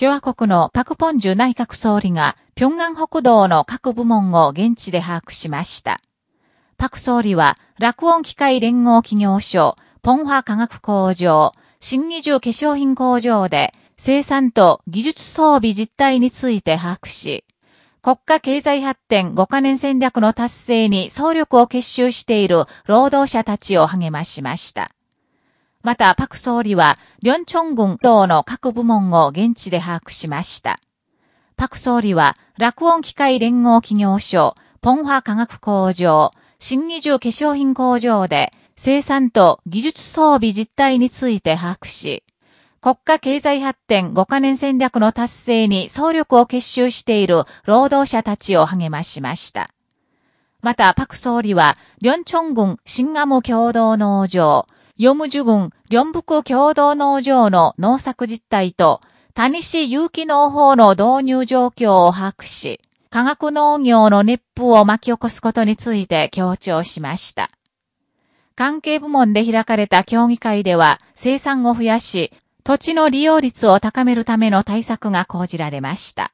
共和国のパクポンジュ内閣総理が、平安北道の各部門を現地で把握しました。パク総理は、落音機械連合企業所、ポンファ科学工場、新二重化粧品工場で、生産と技術装備実態について把握し、国家経済発展5カ年戦略の達成に総力を結集している労働者たちを励ましました。また、パク総理は、リョンチョン軍等の各部門を現地で把握しました。パク総理は、落音機械連合企業所、ポンファ科学工場、新二重化粧品工場で、生産と技術装備実態について把握し、国家経済発展5カ年戦略の達成に総力を結集している労働者たちを励ましました。また、パク総理は、リョンチョン軍新ガム共同農場、ヨムジュ郡、両北共同農場の農作実態と、谷市有機農法の導入状況を把握し、化学農業の熱風を巻き起こすことについて強調しました。関係部門で開かれた協議会では、生産を増やし、土地の利用率を高めるための対策が講じられました。